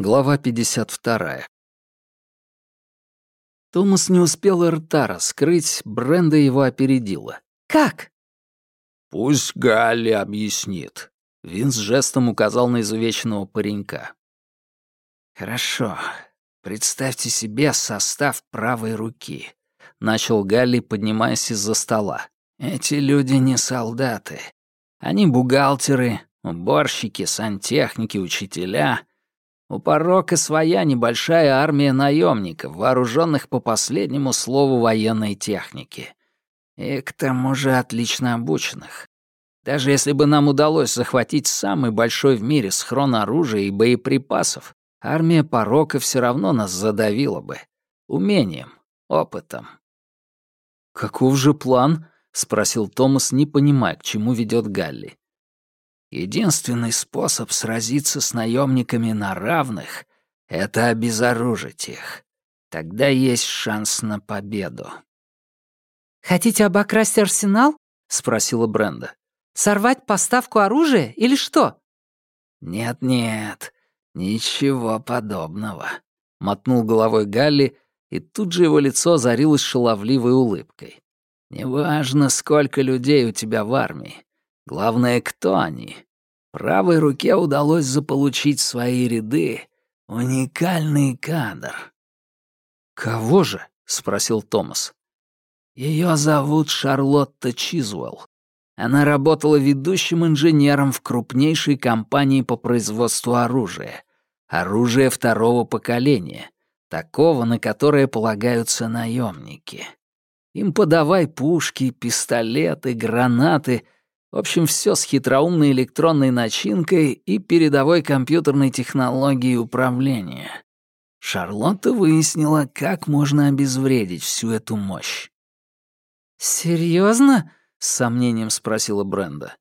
Глава 52. Томас не успел рта раскрыть, Бренда его опередила. «Как?» «Пусть Галли объяснит», — Винс жестом указал на изувеченного паренька. «Хорошо. Представьте себе состав правой руки», — начал Галли, поднимаясь из-за стола. «Эти люди не солдаты. Они бухгалтеры, уборщики, сантехники, учителя. У порока своя небольшая армия наемников, вооруженных по последнему слову военной техники. И к тому же отлично обученных. Даже если бы нам удалось захватить самый большой в мире схрон оружия и боеприпасов, армия порока все равно нас задавила бы. Умением, опытом. «Каков же план?» — спросил Томас, не понимая, к чему ведет Галли. «Единственный способ сразиться с наемниками на равных — это обезоружить их. Тогда есть шанс на победу». «Хотите обокрасть арсенал?» — спросила Бренда. «Сорвать поставку оружия или что?» «Нет-нет, ничего подобного», — мотнул головой Галли, и тут же его лицо озарилось шаловливой улыбкой. Неважно, сколько людей у тебя в армии. Главное, кто они. Правой руке удалось заполучить свои ряды. Уникальный кадр. «Кого же?» — спросил Томас. Ее зовут Шарлотта Чизвелл. Она работала ведущим инженером в крупнейшей компании по производству оружия. Оружие второго поколения, такого, на которое полагаются наемники. Им подавай пушки, пистолеты, гранаты, в общем, все с хитроумной электронной начинкой и передовой компьютерной технологией управления. Шарлотта выяснила, как можно обезвредить всю эту мощь. Серьезно? с сомнением спросила Бренда.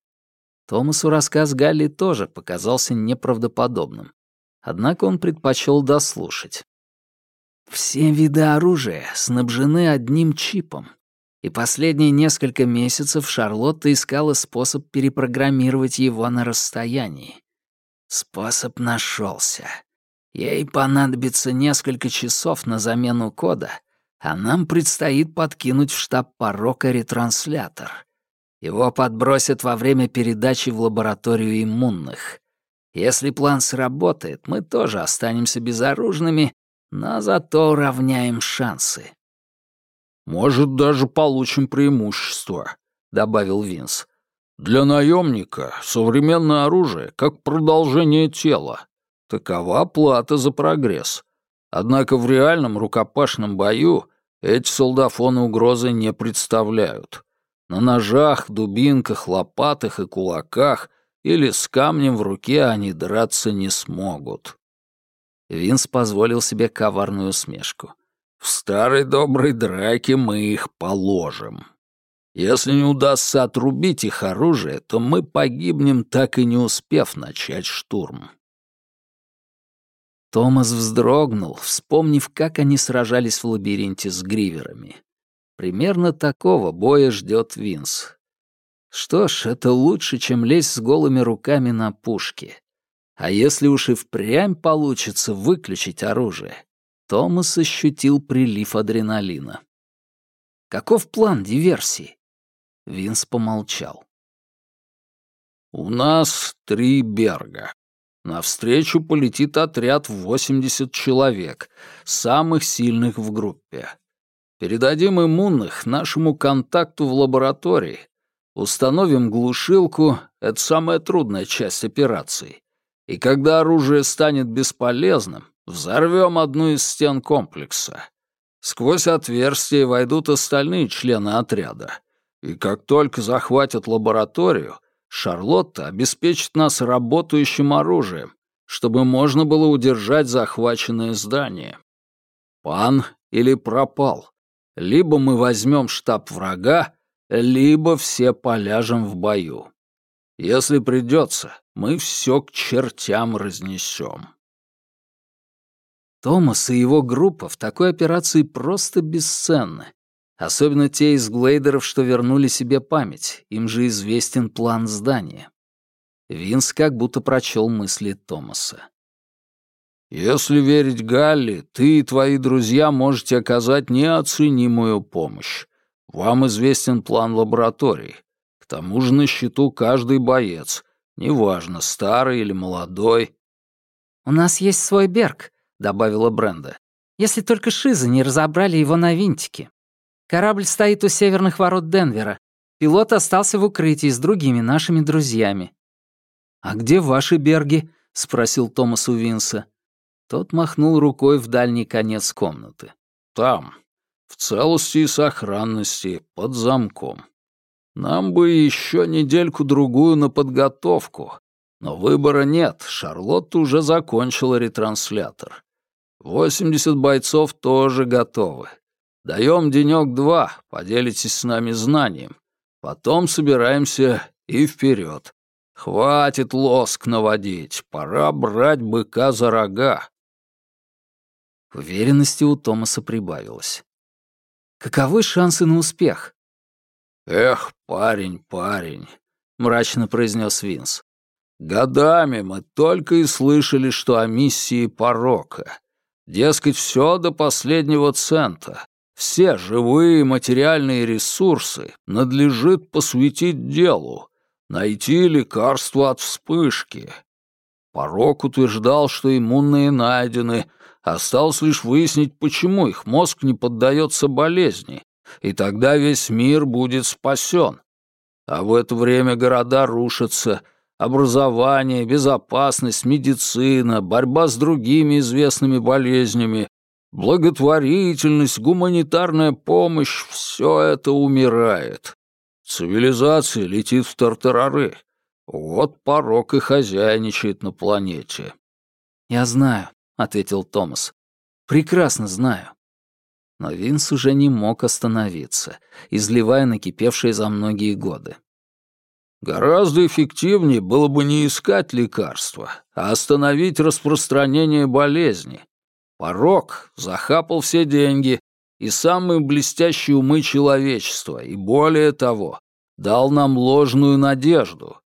Томасу рассказ Галли тоже показался неправдоподобным. Однако он предпочел дослушать. Все виды оружия снабжены одним чипом. И последние несколько месяцев Шарлотта искала способ перепрограммировать его на расстоянии. Способ нашелся. Ей понадобится несколько часов на замену кода, а нам предстоит подкинуть в штаб порока ретранслятор. Его подбросят во время передачи в лабораторию иммунных. Если план сработает, мы тоже останемся безоружными но зато равняем шансы. «Может, даже получим преимущество», — добавил Винс. «Для наемника современное оружие как продолжение тела. Такова плата за прогресс. Однако в реальном рукопашном бою эти солдафоны угрозы не представляют. На ножах, дубинках, лопатах и кулаках или с камнем в руке они драться не смогут. Винс позволил себе коварную усмешку. «В старой доброй драке мы их положим. Если не удастся отрубить их оружие, то мы погибнем, так и не успев начать штурм». Томас вздрогнул, вспомнив, как они сражались в лабиринте с гриверами. Примерно такого боя ждет Винс. Что ж, это лучше, чем лезть с голыми руками на пушки. А если уж и впрямь получится выключить оружие, Томас ощутил прилив адреналина. Каков план диверсии? Винс помолчал. «У нас три Берга. Навстречу полетит отряд в 80 человек, самых сильных в группе. Передадим иммунных нашему контакту в лаборатории. Установим глушилку — это самая трудная часть операции и когда оружие станет бесполезным, взорвем одну из стен комплекса. Сквозь отверстие войдут остальные члены отряда. И как только захватят лабораторию, Шарлотта обеспечит нас работающим оружием, чтобы можно было удержать захваченное здание. Пан или пропал. Либо мы возьмем штаб врага, либо все поляжем в бою. Если придется, мы все к чертям разнесем. Томас и его группа в такой операции просто бесценны. Особенно те из глейдеров, что вернули себе память, им же известен план здания. Винс как будто прочел мысли Томаса. Если верить Галли, ты и твои друзья можете оказать неоценимую помощь. Вам известен план лаборатории. К тому же на счету каждый боец, неважно, старый или молодой. «У нас есть свой Берг», — добавила Бренда. «Если только Шизы не разобрали его на винтики. Корабль стоит у северных ворот Денвера. Пилот остался в укрытии с другими нашими друзьями». «А где ваши Берги?» — спросил Томас у Винса. Тот махнул рукой в дальний конец комнаты. «Там, в целости и сохранности, под замком. Нам бы еще недельку-другую на подготовку, но выбора нет, Шарлотта уже закончила ретранслятор. Восемьдесят бойцов тоже готовы. Даем денек-два, поделитесь с нами знанием. Потом собираемся и вперед. Хватит лоск наводить, пора брать быка за рога. Уверенности у Томаса прибавилось. Каковы шансы на успех? «Эх, парень, парень», — мрачно произнес Винс. «Годами мы только и слышали, что о миссии порока. Дескать, все до последнего цента. Все живые материальные ресурсы надлежит посвятить делу, найти лекарство от вспышки. Порок утверждал, что иммунные найдены — Осталось лишь выяснить, почему их мозг не поддается болезни, и тогда весь мир будет спасен. А в это время города рушатся, образование, безопасность, медицина, борьба с другими известными болезнями, благотворительность, гуманитарная помощь — все это умирает. Цивилизация летит в тартарары. Вот порог и хозяйничает на планете. Я знаю ответил Томас. «Прекрасно знаю». Но Винс уже не мог остановиться, изливая накипевшие за многие годы. «Гораздо эффективнее было бы не искать лекарства, а остановить распространение болезни. Порог захапал все деньги и самые блестящие умы человечества, и более того, дал нам ложную надежду,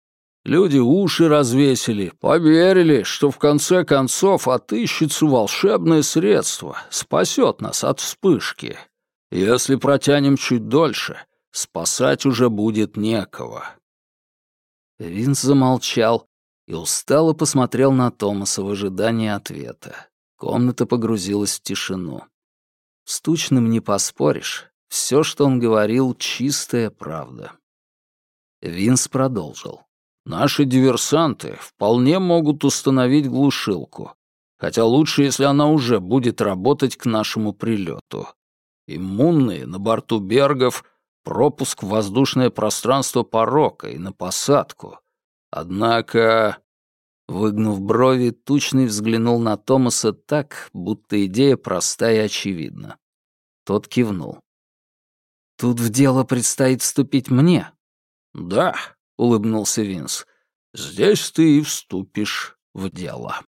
Люди уши развесили, поверили, что в конце концов отыщется волшебное средство, спасет нас от вспышки. Если протянем чуть дольше, спасать уже будет некого». Винс замолчал и устало посмотрел на Томаса в ожидании ответа. Комната погрузилась в тишину. С тучным не поспоришь. Все, что он говорил, чистая правда. Винс продолжил. Наши диверсанты вполне могут установить глушилку, хотя лучше, если она уже будет работать к нашему прилету. Иммунные на борту Бергов пропуск в воздушное пространство порока и на посадку. Однако... Выгнув брови, Тучный взглянул на Томаса так, будто идея проста и очевидна. Тот кивнул. «Тут в дело предстоит вступить мне». «Да, улыбнулся Винс. «Здесь ты и вступишь в дело».